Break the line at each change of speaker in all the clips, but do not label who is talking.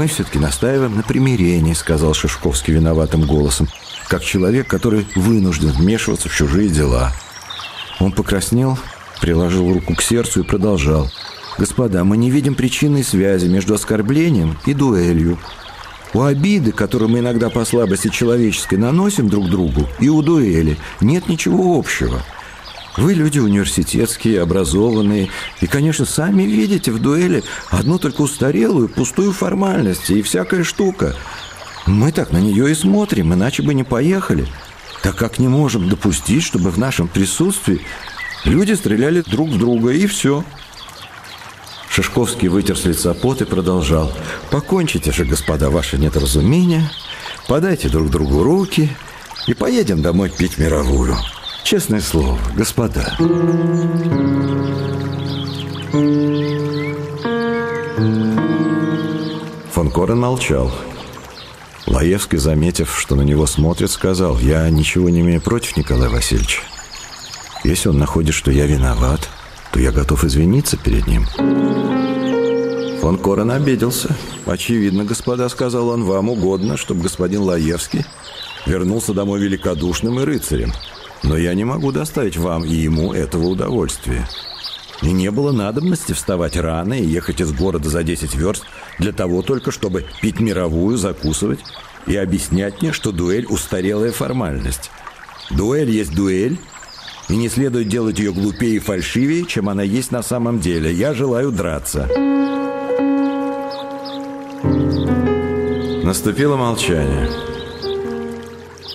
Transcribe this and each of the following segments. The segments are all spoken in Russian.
мы все-таки настаиваем на примирении», — сказал Шишковский виноватым голосом, как человек, который вынужден вмешиваться в чужие дела. Он покраснел, приложил руку к сердцу и продолжал. «Господа, мы не видим причинной связи между оскорблением и дуэлью. У обиды, которую мы иногда по слабости человеческой наносим друг другу, и у дуэли нет ничего общего». Вы люди университетские, образованные, и, конечно, сами видите в дуэли одну только устарелую, пустую формальность и всякая штука. Мы так на нее и смотрим, иначе бы не поехали. Так как не можем допустить, чтобы в нашем присутствии люди стреляли друг в друга, и все. Шишковский вытер с лица пот и продолжал. «Покончите же, господа, ваше недоразумение, подайте друг другу руки и поедем домой пить мировую». Честное слово, господа. Фон Корен молчал. Лаевский, заметив, что на него смотрит, сказал, «Я ничего не имею против Николая Васильевича. Если он находит, что я виноват, то я готов извиниться перед ним». Фон Корен обиделся. «Очевидно, господа, — сказал он, — вам угодно, чтобы господин Лаевский вернулся домой великодушным и рыцарем. Но я не могу доставить вам и ему этого удовольствия. И не было надобности вставать рано и ехать из города за 10 верст для того только, чтобы пить мировую, закусывать и объяснять мне, что дуэль – устарелая формальность. Дуэль есть дуэль, и не следует делать ее глупее и фальшивее, чем она есть на самом деле. Я желаю драться. Наступило молчание.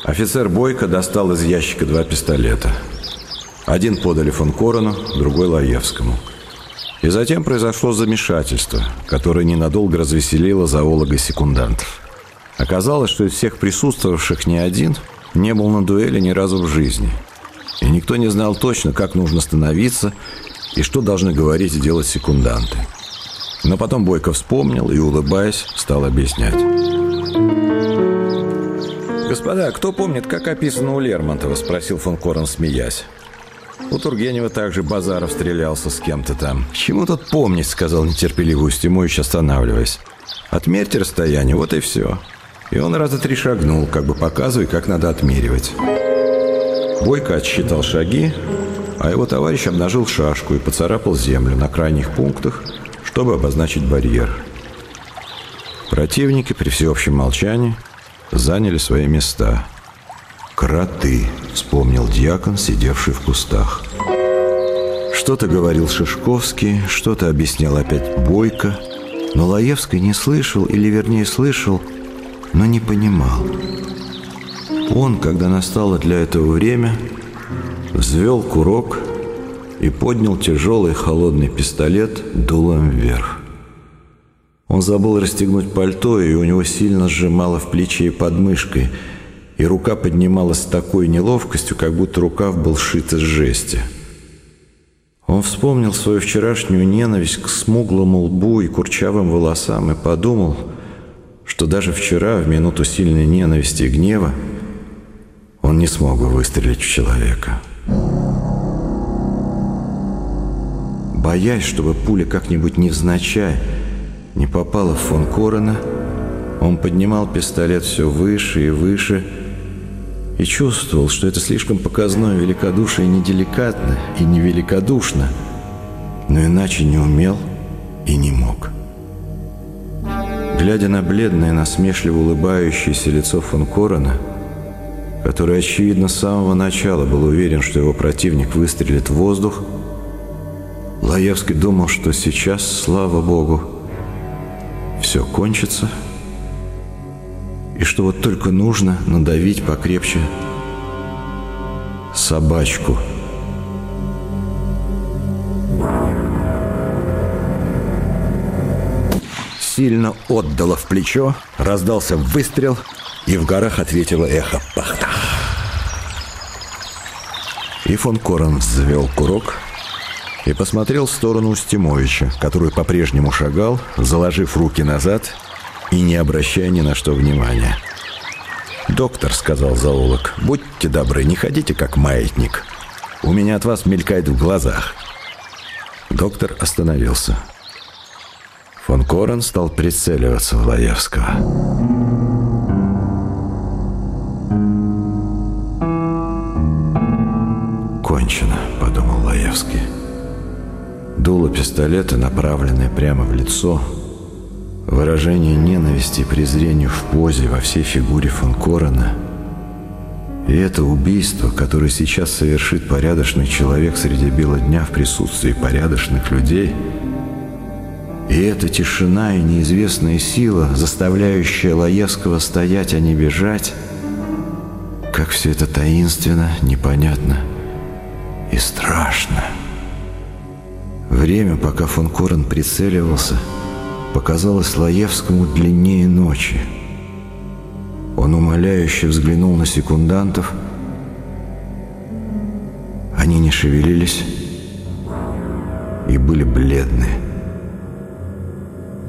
Офицер Бойко достал из ящика два пистолета. Один подали фон Корону, другой Лаевскому. И затем произошло замешательство, которое ненадолго развеселило зоолога секундантов. Оказалось, что из всех присутствовавших ни один не был на дуэли ни разу в жизни. И никто не знал точно, как нужно становиться и что должны говорить и делать секунданты. Но потом Бойко вспомнил и, улыбаясь, стал объяснять. «Господа, кто помнит, как описано у Лермонтова?» – спросил фон Корн, смеясь. У Тургенева также Базаров стрелялся с кем-то там. «Чему тут помнить?» – сказал нетерпеливо Устимович, останавливаясь. «Отмерьте расстояние, вот и все». И он раза три шагнул, как бы показывая, как надо отмеривать. Бойко отсчитал шаги, а его товарищ обнажил шашку и поцарапал землю на крайних пунктах, чтобы обозначить барьер. Противники при всеобщем молчании – заняли свои места. «Кроты», — вспомнил дьякон, сидевший в кустах. Что-то говорил Шишковский, что-то объяснял опять Бойко, но Лаевский не слышал, или вернее слышал, но не понимал. Он, когда настало для этого время, взвел курок и поднял тяжелый холодный пистолет дулом вверх. Он забыл расстегнуть пальто, и у него сильно сжимало в плече и подмышкой, и рука поднималась с такой неловкостью, как будто рукав был сшит из жести. Он вспомнил свою вчерашнюю ненависть к смуглому лбу и курчавым волосам и подумал, что даже вчера, в минуту сильной ненависти и гнева, он не смог бы выстрелить в человека. Боясь, чтобы пуля как-нибудь невзначай не попала в фон Корона, он поднимал пистолет все выше и выше и чувствовал, что это слишком показное великодушие неделикатно и невеликодушно, но иначе не умел и не мог. Глядя на бледное, насмешливо улыбающееся лицо фон Корона, который, очевидно, с самого начала был уверен, что его противник выстрелит в воздух, Лаевский думал, что сейчас, слава богу, все кончится, и что вот только нужно надавить покрепче собачку. Сильно отдало в плечо, раздался выстрел, и в горах ответило эхо «Пахта!». И фон Корен взвел курок, и посмотрел в сторону Устимовича, который по-прежнему шагал, заложив руки назад и не обращая ни на что внимания. «Доктор», — сказал зоолог, — «будьте добры, не ходите как маятник. У меня от вас мелькает в глазах». Доктор остановился. Фон Корен стал прицеливаться в Лаевского. «Кончено», — подумал Лаевский. Дуло пистолета, направленное прямо в лицо, выражение ненависти и презрения в позе во всей фигуре фон Корена — и это убийство, которое сейчас совершит порядочный человек среди бела дня в присутствии порядочных людей, и эта тишина и неизвестная сила, заставляющая Лаевского стоять, а не бежать, как все это таинственно, непонятно и страшно. Время, пока фон Корен прицеливался, показалось Лаевскому длиннее ночи – он умоляюще взглянул на секундантов. Они не шевелились и были бледны.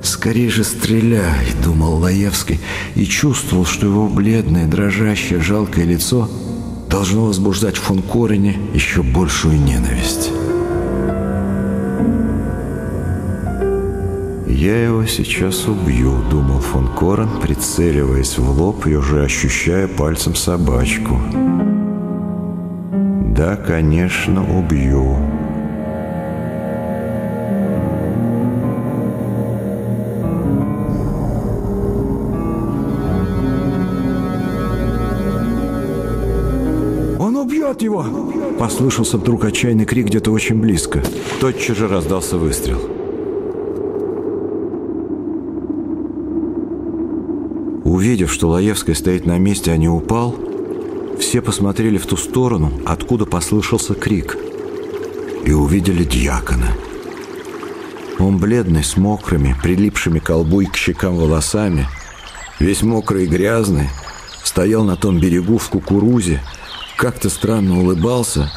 «Скорее же стреляй!» — думал Лаевский и чувствовал, что его бледное, дрожащее, жалкое лицо должно возбуждать в фон Корене еще большую ненависть. «Я его сейчас убью», — думал фон Корен, прицеливаясь в лоб и уже ощущая пальцем собачку. «Да, конечно, убью».
«Он убьет его!»
Послышался вдруг отчаянный крик где-то очень близко. Тотчас же раздался выстрел. Увидев, что Лаевский стоит на месте, а не упал, все посмотрели в ту сторону, откуда послышался крик, и увидели дьякона. Он бледный, с мокрыми, прилипшими к колбу и к щекам волосами, весь мокрый и грязный, стоял на том берегу в кукурузе, как-то странно улыбался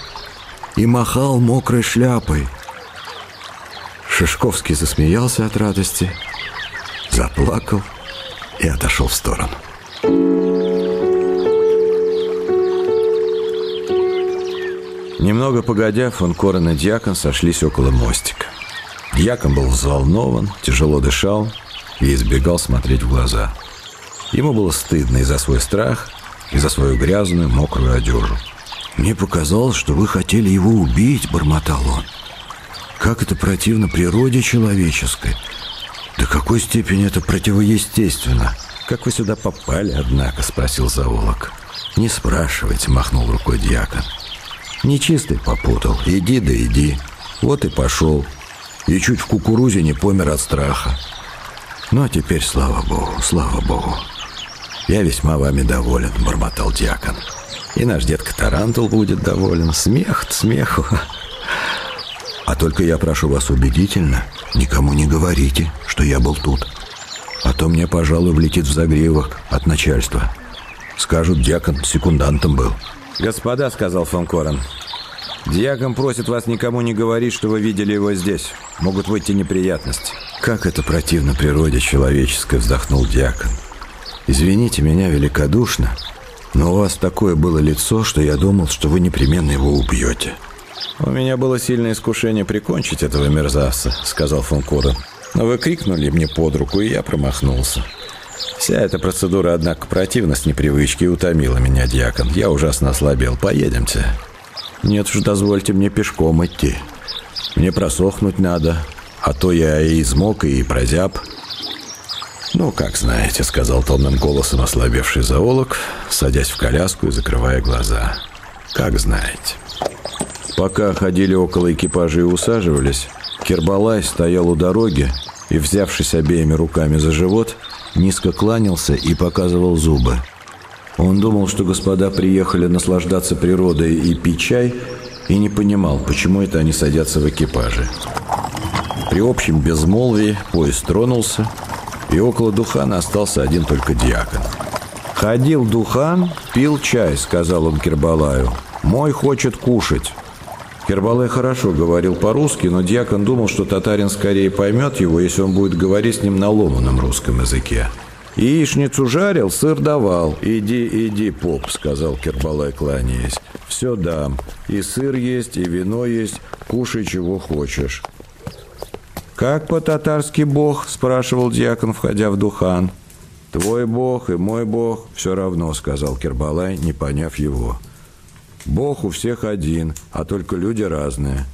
и махал мокрой шляпой. Шишковский засмеялся от радости, заплакал – и отошел в сторону. Немного погодя, фон Корен и Дьякон сошлись около мостика. Дьякон был взволнован, тяжело дышал и избегал смотреть в глаза. Ему было стыдно и за свой страх, и за свою грязную, мокрую одежу. «Мне показалось, что вы хотели его убить», — бормотал он. «Как это противно природе человеческой, до какой степени это противоестественно? Как вы сюда попали, однако, спросил зоолог. Не спрашивайте, махнул рукой дьякон. Нечистый попутал. Иди да иди. Вот и пошел. И чуть в кукурузе не помер от страха. Ну, а теперь, слава богу, слава богу. Я весьма вами доволен, бормотал дьякон. И наш детка Тарантул будет доволен. Смех смеху. А только я прошу вас убедительно, никому не говорите, что я был тут. А то мне, пожалуй, влетит в загривок от начальства. Скажут, дьякон секундантом был.
«Господа», — сказал фон Корен, — «дьякон просит вас никому не говорить, что вы видели его здесь. Могут выйти неприятности».
«Как это противно природе человеческой», — вздохнул дьякон. «Извините меня великодушно, но у вас такое было лицо, что я думал, что вы непременно его убьете».
«У меня было сильное искушение прикончить этого мерзавца», — сказал фон Курен. «Но вы крикнули мне под руку, и я промахнулся». Вся эта процедура, однако, противна с непривычки утомила меня, дьякон. Я ужасно ослабел. Поедемте.
Нет уж, дозвольте мне пешком идти. Мне просохнуть надо, а то я и измок, и прозяб. «Ну, как знаете», — сказал томным голосом ослабевший зоолог, садясь в коляску и закрывая глаза. «Как знаете». Пока ходили около экипажа и усаживались, Кербалай стоял у дороги и, взявшись обеими руками за живот, низко кланялся и показывал зубы. Он думал, что господа приехали наслаждаться природой и пить чай, и не понимал, почему это они садятся в экипаже. При общем безмолвии поезд тронулся, и около Духана остался один только диакон. «Ходил Духан, пил чай», — сказал он Кербалаю. «Мой хочет кушать». Кербалай хорошо говорил по-русски, но дьякон думал, что татарин скорее поймет его, если он будет говорить с ним на ломаном русском языке. «Яичницу жарил, сыр давал. Иди, иди, поп», — сказал Кербалай, кланяясь. «Все дам. И сыр есть, и вино есть. Кушай, чего хочешь». «Как по-татарски Бог?» – спрашивал дьякон, входя в Духан. «Твой Бог и мой Бог все равно», – сказал Кербалай, не поняв его. «Бог у всех один, а только люди разные.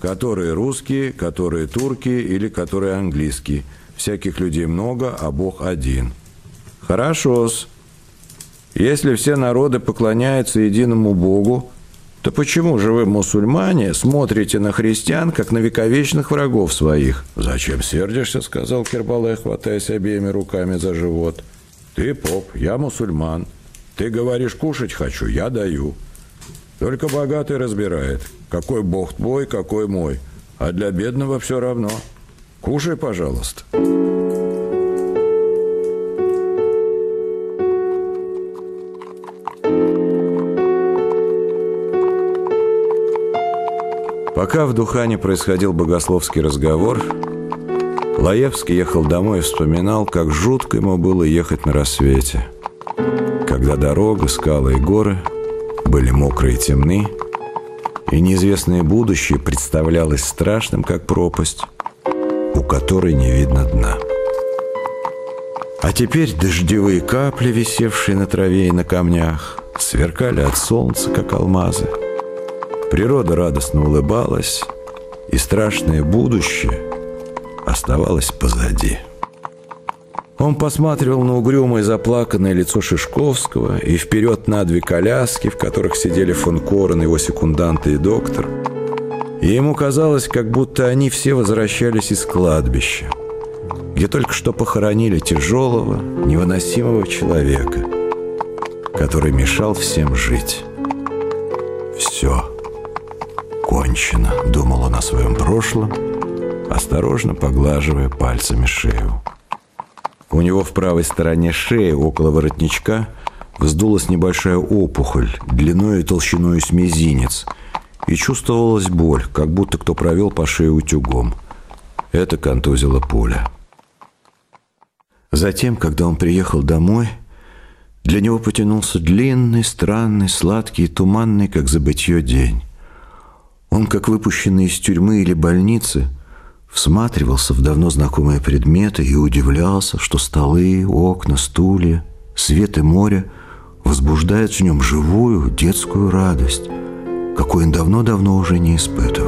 Которые русские, которые турки или которые английские. Всяких людей много, а Бог один». «Хорошо-с. Если все народы поклоняются единому Богу, то почему же вы, мусульмане, смотрите на христиан, как на вековечных врагов своих?
Зачем сердишься, сказал Кербалай, хватаясь обеими руками за живот. Ты поп, я мусульман. Ты говоришь, кушать хочу, я даю. Только богатый разбирает, какой бог твой, какой мой. А для бедного все равно. Кушай, пожалуйста.
Пока в Духане происходил богословский разговор, Лаевский ехал домой и вспоминал, как жутко ему было ехать на рассвете. Когда дорога, скалы и горы были мокрые и темны, и неизвестное будущее представлялось страшным, как пропасть, у которой не видно дна. А теперь дождевые капли, висевшие на траве и на камнях, сверкали от солнца, как алмазы – Природа радостно улыбалась, и страшное будущее оставалось позади. Он посматривал на угрюмое заплаканное лицо Шишковского и вперед на две коляски, в которых сидели фон Корен, его секунданты и доктор. И ему казалось, как будто они все возвращались из кладбища, где только что похоронили тяжелого, невыносимого человека, который мешал всем жить. Все кончено», — думал он о своем прошлом, осторожно поглаживая пальцами шею. У него в правой стороне шеи, около воротничка, вздулась небольшая опухоль, длиной и толщиной с мизинец, и чувствовалась боль, как будто кто провел по шее утюгом. Это контузило пуля. Затем, когда он приехал домой, для него потянулся длинный, странный, сладкий и туманный, как забытье день. Он, как выпущенный из тюрьмы или больницы, всматривался в давно знакомые предметы и удивлялся, что столы, окна, стулья, свет и море возбуждают в нем живую детскую радость, какой он давно-давно уже не испытывал.